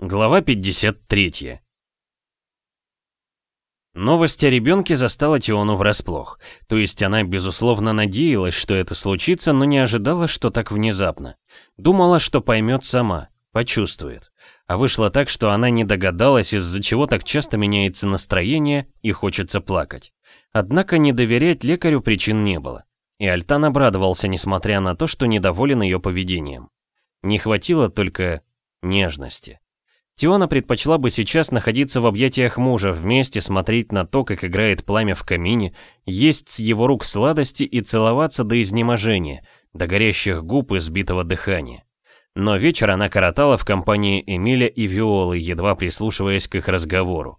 Глава 53 Новость о ребенке застала Тиону врасплох. То есть она, безусловно, надеялась, что это случится, но не ожидала, что так внезапно. Думала, что поймет сама, почувствует. А вышло так, что она не догадалась, из-за чего так часто меняется настроение и хочется плакать. Однако не доверять лекарю причин не было. И Альтан обрадовался, несмотря на то, что недоволен ее поведением. Не хватило только нежности. Тиона предпочла бы сейчас находиться в объятиях мужа, вместе смотреть на то, как играет пламя в камине, есть с его рук сладости и целоваться до изнеможения, до горящих губ и сбитого дыхания. Но вечер она коротала в компании Эмиля и Виолы, едва прислушиваясь к их разговору.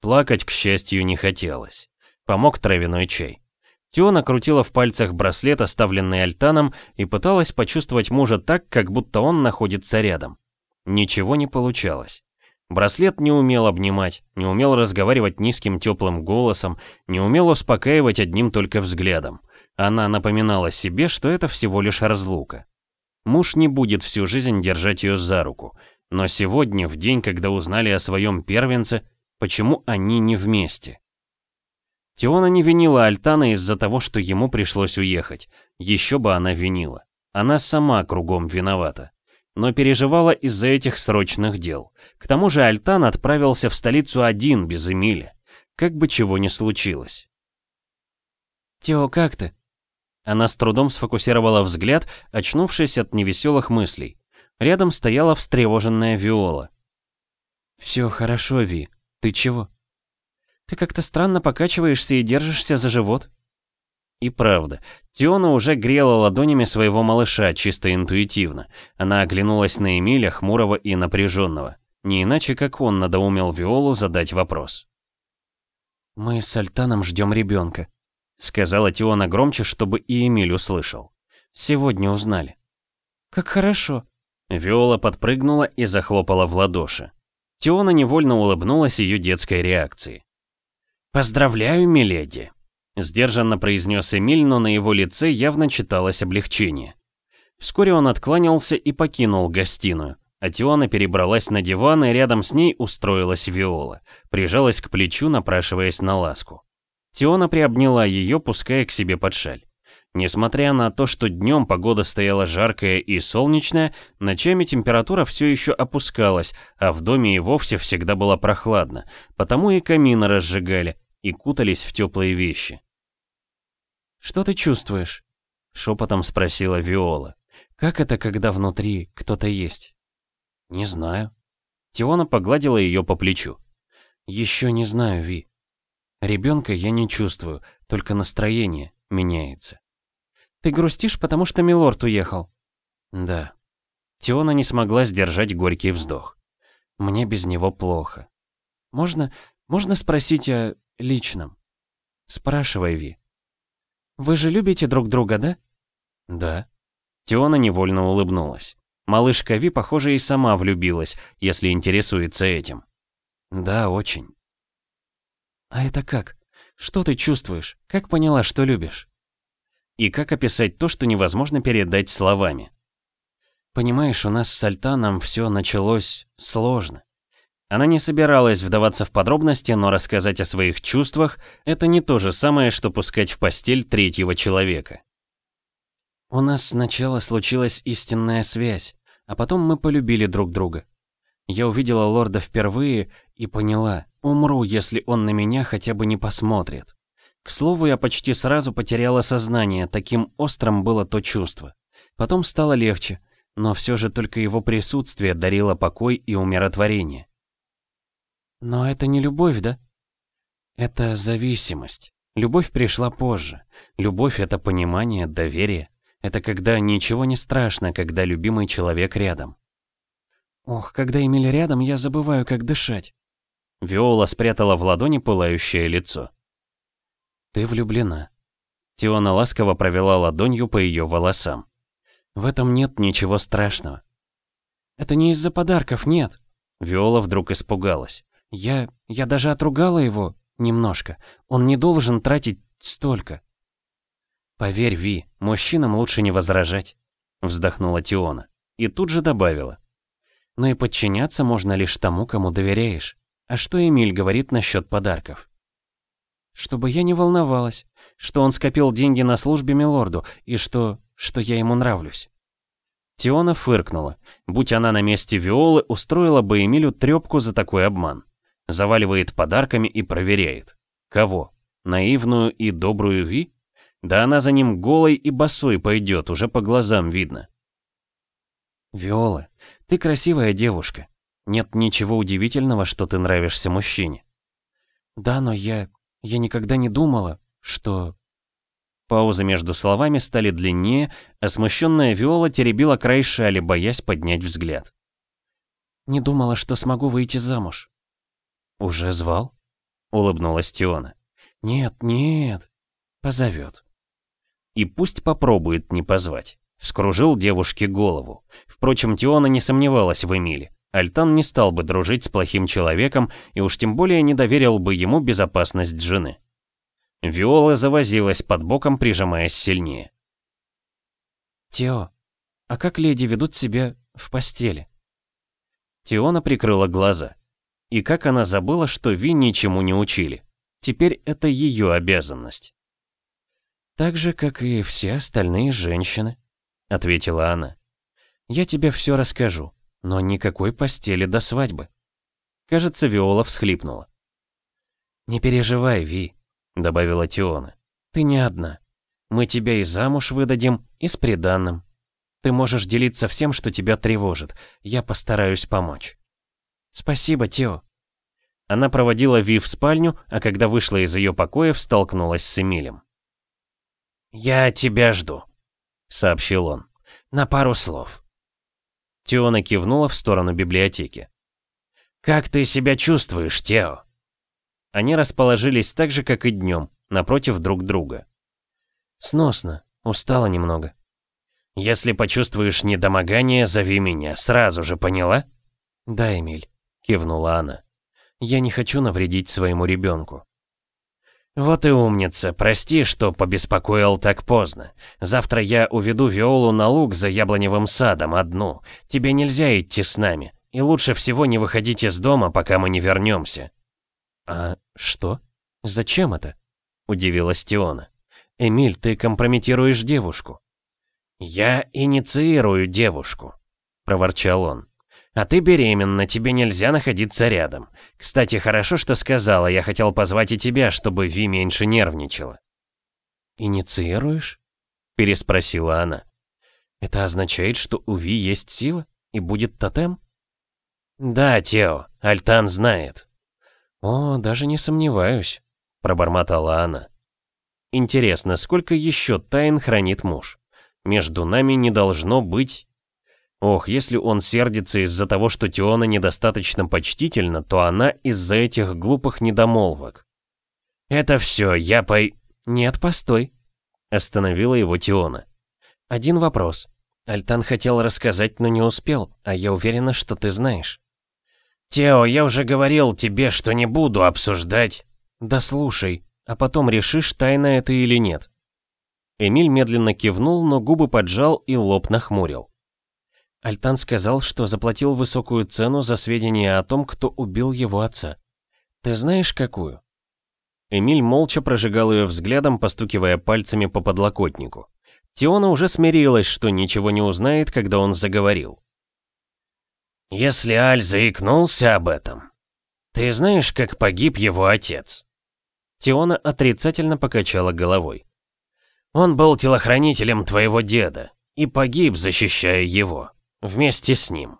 Плакать, к счастью, не хотелось. Помог травяной чай. Тиона крутила в пальцах браслет, оставленный Альтаном, и пыталась почувствовать мужа так, как будто он находится рядом. Ничего не получалось. Браслет не умел обнимать, не умел разговаривать низким теплым голосом, не умел успокаивать одним только взглядом. Она напоминала себе, что это всего лишь разлука. Муж не будет всю жизнь держать ее за руку. Но сегодня, в день, когда узнали о своем первенце, почему они не вместе? Теона не винила Альтана из-за того, что ему пришлось уехать. Еще бы она винила. Она сама кругом виновата но переживала из-за этих срочных дел. К тому же Альтан отправился в столицу один, без Эмиля. Как бы чего ни случилось. «Тео, как ты?» Она с трудом сфокусировала взгляд, очнувшись от невеселых мыслей. Рядом стояла встревоженная Виола. «Все хорошо, Ви. Ты чего?» «Ты как-то странно покачиваешься и держишься за живот». И правда, Тиона уже грела ладонями своего малыша, чисто интуитивно. Она оглянулась на Эмиля, хмурого и напряженного. Не иначе, как он надоумел Виолу задать вопрос. «Мы с Альтаном ждем ребенка», — сказала Тиона громче, чтобы и Эмиль услышал. «Сегодня узнали». «Как хорошо». Виола подпрыгнула и захлопала в ладоши. Тиона невольно улыбнулась ее детской реакции. «Поздравляю, миледи!» Сдержанно произнес Эмиль, но на его лице явно читалось облегчение. Вскоре он откланялся и покинул гостиную. А Тиона перебралась на диван, и рядом с ней устроилась Виола. Прижалась к плечу, напрашиваясь на ласку. Тиона приобняла ее, пуская к себе под шаль. Несмотря на то, что днем погода стояла жаркая и солнечная, ночами температура все еще опускалась, а в доме и вовсе всегда было прохладно, потому и камины разжигали, и кутались в теплые вещи. «Что ты чувствуешь?» — шепотом спросила Виола. «Как это, когда внутри кто-то есть?» «Не знаю». Тиона погладила ее по плечу. «Еще не знаю, Ви. Ребенка я не чувствую, только настроение меняется». «Ты грустишь, потому что Милорд уехал?» «Да». Тиона не смогла сдержать горький вздох. «Мне без него плохо. Можно, можно спросить о личном?» «Спрашивай, Ви». «Вы же любите друг друга, да?» «Да». Теона невольно улыбнулась. Малышка Ви, похоже, и сама влюбилась, если интересуется этим. «Да, очень». «А это как? Что ты чувствуешь? Как поняла, что любишь?» И как описать то, что невозможно передать словами? «Понимаешь, у нас с Альтаном все началось сложно. Она не собиралась вдаваться в подробности, но рассказать о своих чувствах — это не то же самое, что пускать в постель третьего человека. У нас сначала случилась истинная связь, а потом мы полюбили друг друга. Я увидела лорда впервые и поняла, умру, если он на меня хотя бы не посмотрит. К слову, я почти сразу потеряла сознание, таким острым было то чувство. Потом стало легче, но все же только его присутствие дарило покой и умиротворение. Но это не любовь, да? Это зависимость. Любовь пришла позже. Любовь — это понимание, доверие. Это когда ничего не страшно, когда любимый человек рядом. Ох, когда Эмиль рядом, я забываю, как дышать. Виола спрятала в ладони пылающее лицо. Ты влюблена. Тиона ласково провела ладонью по ее волосам. В этом нет ничего страшного. Это не из-за подарков, нет. Виола вдруг испугалась. Я... я даже отругала его немножко. Он не должен тратить столько. Поверь, Ви, мужчинам лучше не возражать. Вздохнула Тиона. И тут же добавила. Но и подчиняться можно лишь тому, кому доверяешь. А что Эмиль говорит насчет подарков? Чтобы я не волновалась, что он скопил деньги на службе милорду, и что... что я ему нравлюсь. Тиона фыркнула. Будь она на месте Виолы, устроила бы Эмилю трепку за такой обман. Заваливает подарками и проверяет. Кого? Наивную и добрую Ви? Да она за ним голой и босой пойдет, уже по глазам видно. Виола, ты красивая девушка. Нет ничего удивительного, что ты нравишься мужчине. Да, но я... я никогда не думала, что... Паузы между словами стали длиннее, а смущенная Виола теребила край шали, боясь поднять взгляд. «Не думала, что смогу выйти замуж». «Уже звал?» — улыбнулась Тиона. «Нет, нет, позовет». И пусть попробует не позвать. Вскружил девушке голову. Впрочем, Тиона не сомневалась в Эмиле. Альтан не стал бы дружить с плохим человеком и уж тем более не доверил бы ему безопасность жены. Виола завозилась под боком, прижимаясь сильнее. «Тео, а как леди ведут себя в постели?» Теона прикрыла глаза. И как она забыла, что Ви ничему не учили. Теперь это ее обязанность. «Так же, как и все остальные женщины», — ответила она. «Я тебе все расскажу, но никакой постели до свадьбы». Кажется, Виола всхлипнула. «Не переживай, Ви», — добавила Тиона. «Ты не одна. Мы тебя и замуж выдадим, и с приданным. Ты можешь делиться всем, что тебя тревожит. Я постараюсь помочь». «Спасибо, Тео». Она проводила Ви в спальню, а когда вышла из ее покоев, столкнулась с Эмилем. «Я тебя жду», — сообщил он. «На пару слов». Теона кивнула в сторону библиотеки. «Как ты себя чувствуешь, Тео?» Они расположились так же, как и днем, напротив друг друга. «Сносно. Устала немного». «Если почувствуешь недомогание, зови меня. Сразу же, поняла?» «Да, Эмиль», — кивнула она. «Я не хочу навредить своему ребенку». «Вот и умница. Прости, что побеспокоил так поздно. Завтра я уведу Виолу на луг за яблоневым садом одну. Тебе нельзя идти с нами. И лучше всего не выходить из дома, пока мы не вернемся». «А что? Зачем это?» — удивилась Тиона. «Эмиль, ты компрометируешь девушку». «Я инициирую девушку», — проворчал он. «А ты беременна, тебе нельзя находиться рядом. Кстати, хорошо, что сказала, я хотел позвать и тебя, чтобы Ви меньше нервничала». «Инициируешь?» — переспросила она. «Это означает, что у Ви есть сила и будет тотем?» «Да, Тео, Альтан знает», «О, даже не сомневаюсь», — пробормотала она. «Интересно, сколько еще тайн хранит муж? Между нами не должно быть...» Ох, если он сердится из-за того, что Теона недостаточно почтительна, то она из-за этих глупых недомолвок. «Это все, я пой...» «Нет, постой», — остановила его Теона. «Один вопрос. Альтан хотел рассказать, но не успел, а я уверена, что ты знаешь». «Тео, я уже говорил тебе, что не буду обсуждать...» «Да слушай, а потом решишь, тайна это или нет». Эмиль медленно кивнул, но губы поджал и лоб нахмурил. Альтан сказал, что заплатил высокую цену за сведения о том, кто убил его отца. Ты знаешь, какую? Эмиль молча прожигал ее взглядом, постукивая пальцами по подлокотнику. Тиона уже смирилась, что ничего не узнает, когда он заговорил. Если Аль заикнулся об этом, ты знаешь, как погиб его отец?» Тиона отрицательно покачала головой. «Он был телохранителем твоего деда и погиб, защищая его, вместе с ним.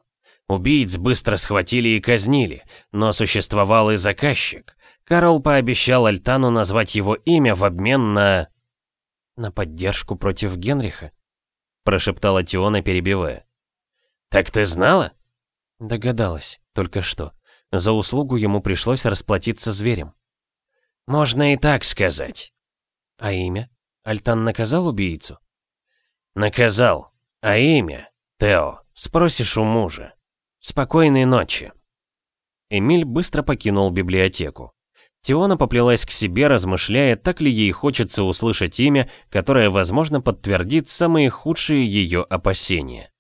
Убийц быстро схватили и казнили, но существовал и заказчик. Карл пообещал Альтану назвать его имя в обмен на... «На поддержку против Генриха?» прошептала Тиона, перебивая. «Так ты знала?» Догадалась, только что. За услугу ему пришлось расплатиться зверем. Можно и так сказать. А имя? Альтан наказал убийцу? Наказал. А имя? Тео, спросишь у мужа. Спокойной ночи. Эмиль быстро покинул библиотеку. Тиона поплелась к себе, размышляя, так ли ей хочется услышать имя, которое, возможно, подтвердит самые худшие ее опасения.